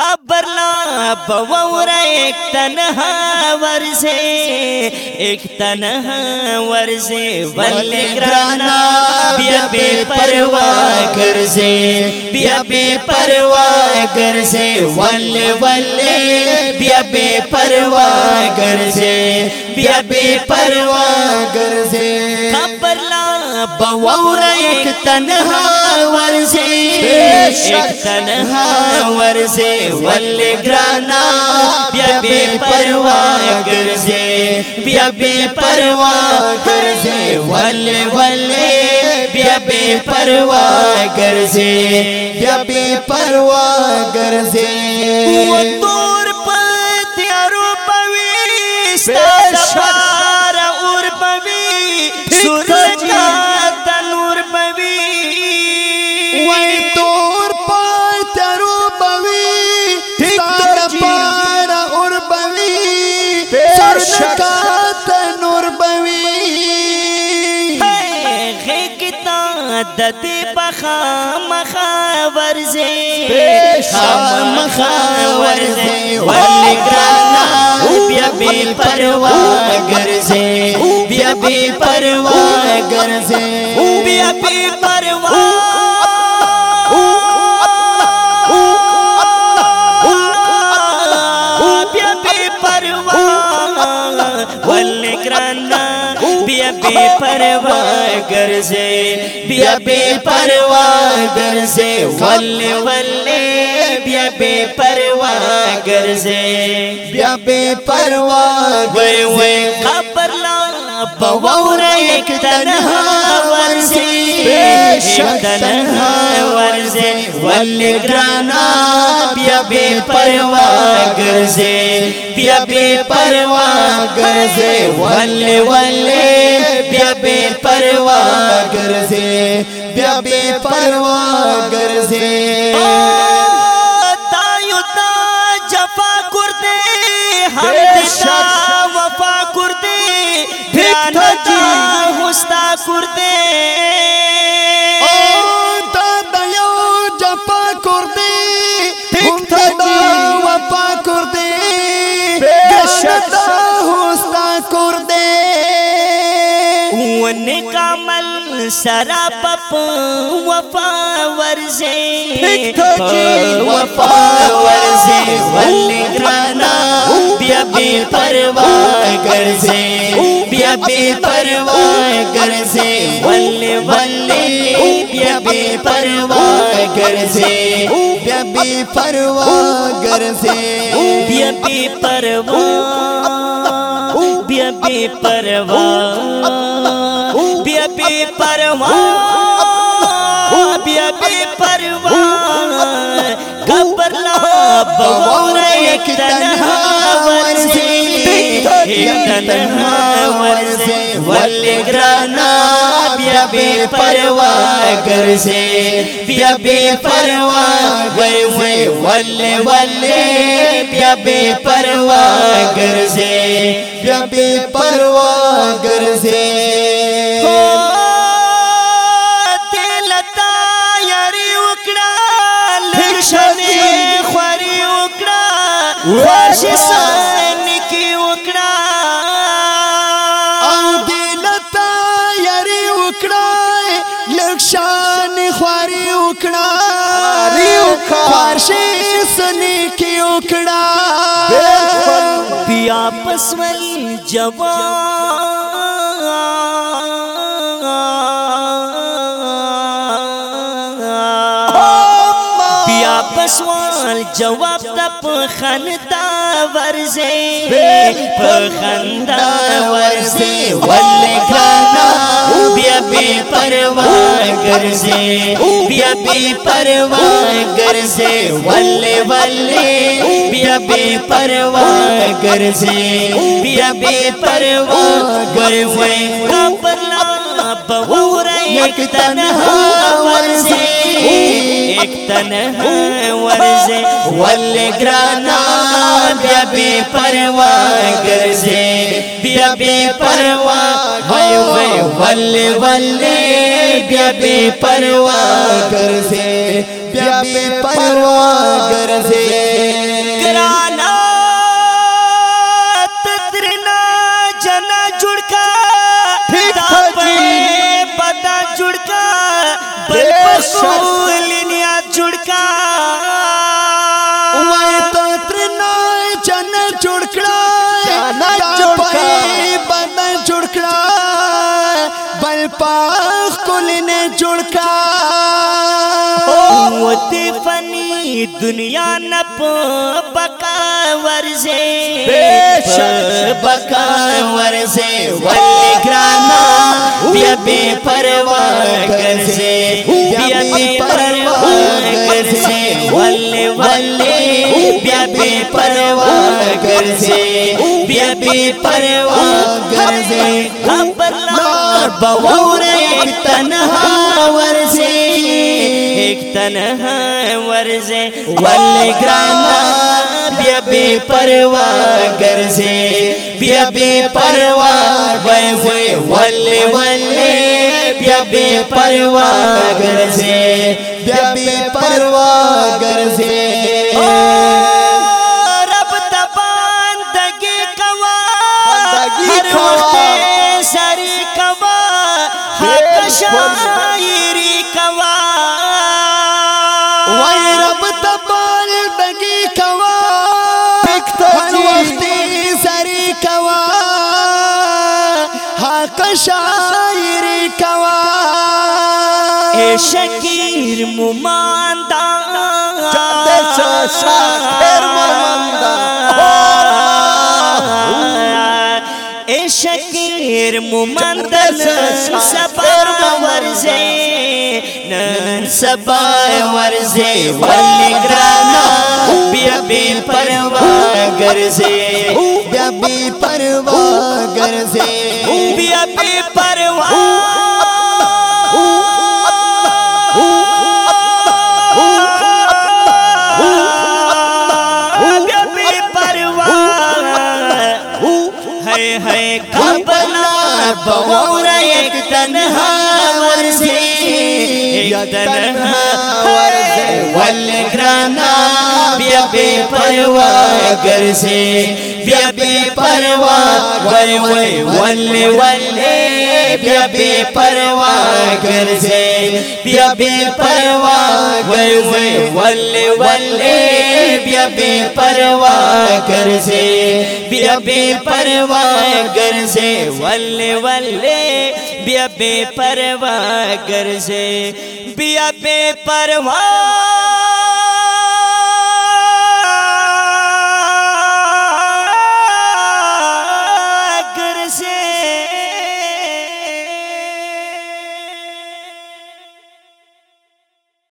خبر لا ایک تنہا ور سے ایک تنہا ور سے ول گرانا بیا بے پرواہ کر سے بیا بے پرواہ کر سے ول ول بیا بے پرواہ کر سے بیا بے پرواہ کر سے خبر لا بور ایک تنہا ور سے ایک تنہا ور سے ول گرانا بیا بے پرواہ گر سے بیا بے پرواہ گر سے ول ول بیا بے پرواہ گر سے بیا بے پرواہ گر د دې پخا مخا ورزه خام مخا ورزه ولګانا بیا بي پروا ګرځه بیا بي پروا ګرځه بیا بي پروا۔ پروا۔ ول گرانا بیا بے پرواہ گرزے بیا بے پرواہ گرزے ول ول بیا بے پرواہ گرزے بیا بے پرواہ وے وے خبر لا بوور ایک تنہا ورزے بے شک ایک تنہا ورزے ول گرانا بیا بے پرواہ گرزے بیا بے ول ول بیا بے سے بیا بے تایو تا جفا کردے جنت هستا کور دې أو تا د یو جپا کور دې هم ته دا وپا کور دې بشد هستا کور دې ونه کمل سرا پپ وفا ورزه وفا ورزه ولګرانا بیا بي پروا ګرځه بے پرواہ گرزے ول ول بیا بے پرواہ گرزے بیا بے پرواہ گر سے۔ بیا بے پرواہ بیا بے پرواہ بیا بے پرواہ بیا بے پرواہ گبر لا بور ایک تنہا ورزے ایک تنہا ورزے ول گرانا بیا بے پرواہ گرزے بیا بے پرواہ وے ول بیا بے پرواہ گرزے بیا بے پرواہ گر سے تلتا یاری وکړه لښنې وکړای لکشان خواري وکړه خوارشي سني کی وکړه بیا پسول جواب بیا پسوال جواب د پخندا ورزه پخندا ورزه گرزے بیا بے پرواہ گرزے ول ول بیا بے پرواہ گرزے بیا بے پرواہ گرزے۔ ایک تنہا ورزے۔ ایک تنہا ورزے۔ ول گرانا بیا بے پرواہ گرزے۔ بیا بے پرواہ وے وے ول ول بیا بے پروا گر سے بیا بیا بے پرواہ گرزے۔ گرانا بل پاخ کل نے چڑکا وتی فنی دنیا نپ بقا ورزے۔ بے شک بقا ورزے۔ ولی گرانا بیا بے پرواہ کرزے بیا بے پرواہ کرزے ولی ولی بیا بے پرواہ کرزے بیا بے پرواہ کرزے خبر لار بوور ایک تنہا ورزے، ایک تنہا ورزے۔ ولی گرانا بیا بے پرواہ گرزے۔ بیا بے پرواہ وے وے ولی ولی بیا بے پرواہ گرزے۔ بیا بے پرواہ گرزے۔ شاعری کوا۔ وای رب تبال دگی کوا۔ پکتا ہر جی۔ وقتی سری کوا۔ حق شاعری کوا۔ اے شکیر مماندا سو شاکر مماندا۔ اے شکیر ممندل جاتے سو ورزے، نن سبا ورزے ولی گرانا بیا بے پروا گرزے۔ بیا بے پرواہ بور ایک تنہا ورزے ایک تنہا ورزے والگرانا بیا بے پرواہ گرزے بیا بے پرواہ وی وی ول ول بیا بے پرواہ گرزے بیا بے پرواہ وے وے ول ول بیا بے پرواہ گرزے بیا بے پرواہ گرزے ول ول بیا بے پرواہ گرزے بیا بے پرواہ